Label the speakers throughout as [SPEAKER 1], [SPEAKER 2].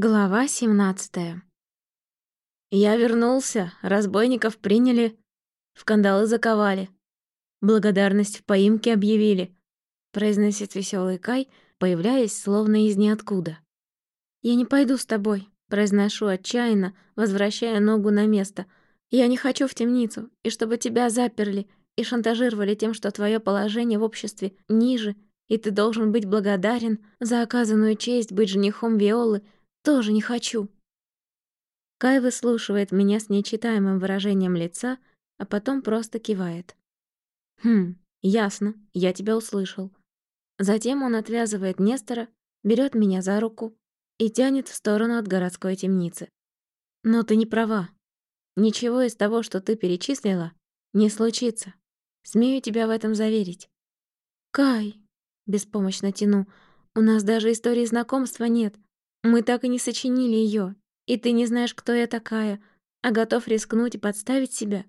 [SPEAKER 1] Глава 17 Я вернулся, разбойников приняли, в кандалы заковали. Благодарность в поимке объявили, произносит веселый Кай, появляясь словно из ниоткуда. Я не пойду с тобой, произношу отчаянно, возвращая ногу на место. Я не хочу в темницу, и чтобы тебя заперли и шантажировали тем, что твое положение в обществе ниже, и ты должен быть благодарен за оказанную честь быть женихом Виолы — тоже не хочу. Кай выслушивает меня с нечитаемым выражением лица, а потом просто кивает. Хм, ясно, я тебя услышал. Затем он отвязывает Нестора, берет меня за руку и тянет в сторону от городской темницы. Но ты не права. Ничего из того, что ты перечислила, не случится. Смею тебя в этом заверить. Кай, беспомощно тяну, у нас даже истории знакомства нет. Мы так и не сочинили ее, и ты не знаешь, кто я такая, а готов рискнуть и подставить себя.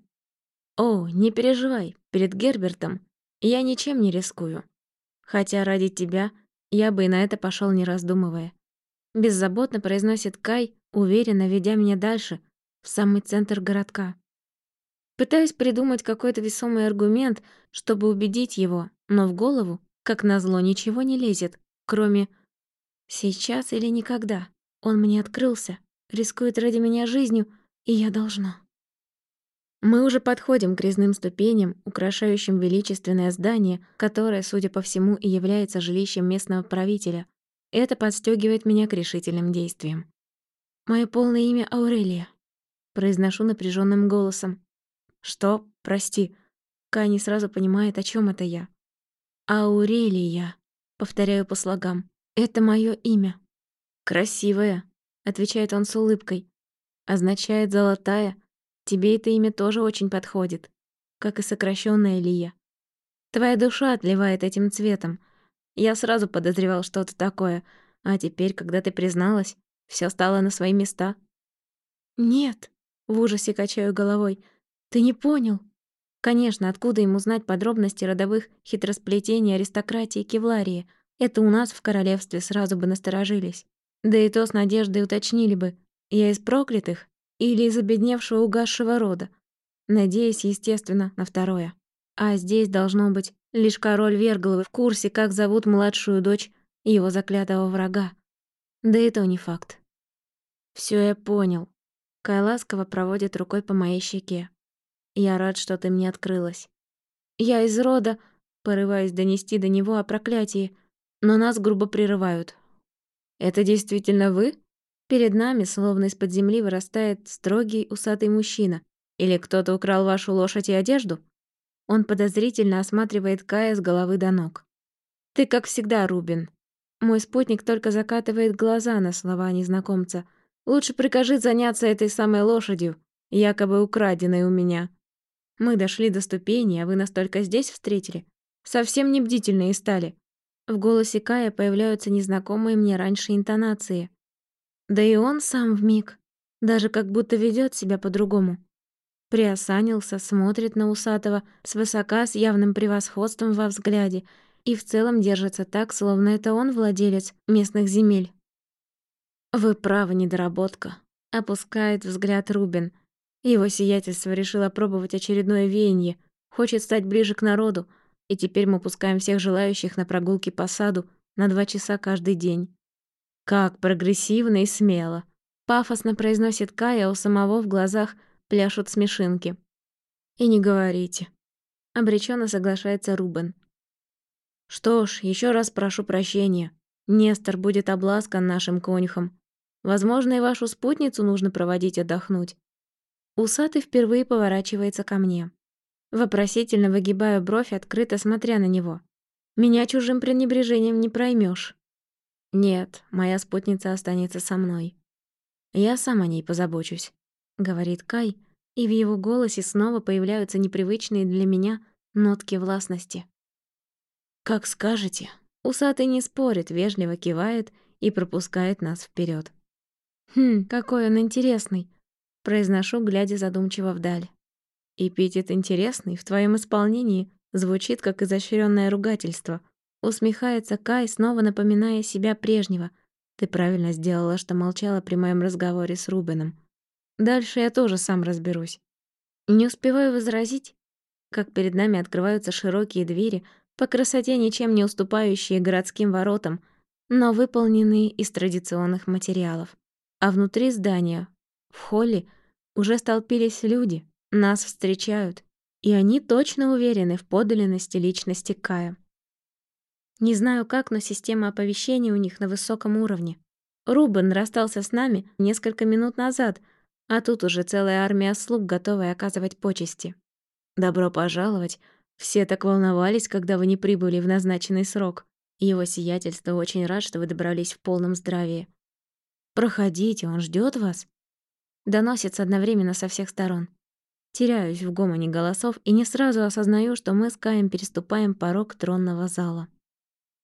[SPEAKER 1] О, не переживай, перед Гербертом я ничем не рискую. Хотя ради тебя я бы и на это пошел не раздумывая. Беззаботно произносит Кай, уверенно ведя меня дальше, в самый центр городка. Пытаюсь придумать какой-то весомый аргумент, чтобы убедить его, но в голову, как назло, ничего не лезет, кроме Сейчас или никогда. Он мне открылся, рискует ради меня жизнью, и я должна. Мы уже подходим к резным ступеням, украшающим величественное здание, которое, судя по всему, и является жилищем местного правителя. Это подстегивает меня к решительным действиям. Мое полное имя Аурелия. Произношу напряженным голосом. Что? Прости. Кай не сразу понимает, о чем это я. Аурелия. Повторяю по слогам. «Это мое имя». «Красивое», — отвечает он с улыбкой. «Означает золотая. Тебе это имя тоже очень подходит, как и сокращенная Лия. Твоя душа отливает этим цветом. Я сразу подозревал что-то такое, а теперь, когда ты призналась, все стало на свои места». «Нет», — в ужасе качаю головой, — «ты не понял». Конечно, откуда ему знать подробности родовых хитросплетений аристократии Кевларии — это у нас в королевстве сразу бы насторожились. Да и то с надеждой уточнили бы, я из проклятых или из обедневшего угасшего рода. Надеясь, естественно, на второе. А здесь должно быть лишь король Верголовы в курсе, как зовут младшую дочь его заклятого врага. Да и то не факт. Все я понял. Кай ласково проводит рукой по моей щеке. Я рад, что ты мне открылась. Я из рода, порываясь донести до него о проклятии, но нас грубо прерывают. «Это действительно вы?» Перед нами, словно из-под земли, вырастает строгий усатый мужчина. Или кто-то украл вашу лошадь и одежду? Он подозрительно осматривает Кая с головы до ног. «Ты как всегда, Рубин». Мой спутник только закатывает глаза на слова незнакомца. «Лучше прикажи заняться этой самой лошадью, якобы украденной у меня». Мы дошли до ступени, а вы нас только здесь встретили. Совсем не бдительные стали. В голосе Кая появляются незнакомые мне раньше интонации. Да и он сам вмиг, даже как будто ведет себя по-другому. Приосанился, смотрит на усатого свысока с явным превосходством во взгляде и в целом держится так, словно это он владелец местных земель. «Вы правы, недоработка», — опускает взгляд Рубин. Его сиятельство решил опробовать очередное веяние, хочет стать ближе к народу, и теперь мы пускаем всех желающих на прогулки по саду на два часа каждый день. Как прогрессивно и смело. Пафосно произносит Кая, а у самого в глазах пляшут смешинки. И не говорите. Обреченно соглашается Рубен. Что ж, еще раз прошу прощения. Нестор будет обласкан нашим конюхом. Возможно, и вашу спутницу нужно проводить отдохнуть. Усатый впервые поворачивается ко мне. Вопросительно выгибаю бровь, открыто смотря на него. Меня чужим пренебрежением не проймешь. Нет, моя спутница останется со мной. Я сам о ней позабочусь, говорит Кай, и в его голосе снова появляются непривычные для меня нотки властности. Как скажете. Усатый не спорит, вежливо кивает и пропускает нас вперед. Хм, какой он интересный, произношу, глядя задумчиво вдаль. Эпитет интересный, в твоем исполнении звучит как изощренное ругательство. Усмехается Кай, снова напоминая себя прежнего. Ты правильно сделала, что молчала при моем разговоре с Рубином. Дальше я тоже сам разберусь. Не успеваю возразить, как перед нами открываются широкие двери, по красоте ничем не уступающие городским воротам, но выполненные из традиционных материалов. А внутри здания, в холле, уже столпились люди, нас встречают, и они точно уверены в подлинности личности Кая. Не знаю как, но система оповещения у них на высоком уровне. Рубен расстался с нами несколько минут назад, а тут уже целая армия слуг, готовая оказывать почести. Добро пожаловать. Все так волновались, когда вы не прибыли в назначенный срок. Его сиятельство очень рад, что вы добрались в полном здравии. Проходите, он ждет вас. Доносится одновременно со всех сторон. Теряюсь в гомоне голосов и не сразу осознаю, что мы с Каем переступаем порог тронного зала.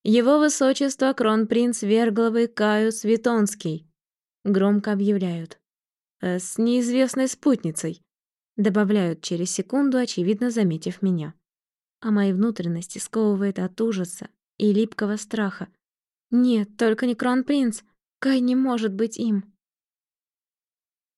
[SPEAKER 1] «Его высочество кронпринц Вергловый Каю Светонский», — громко объявляют. «Э, «С неизвестной спутницей», — добавляют через секунду, очевидно заметив меня. А мои внутренности сковывает от ужаса и липкого страха. «Нет, только не кронпринц. Кай не может быть им».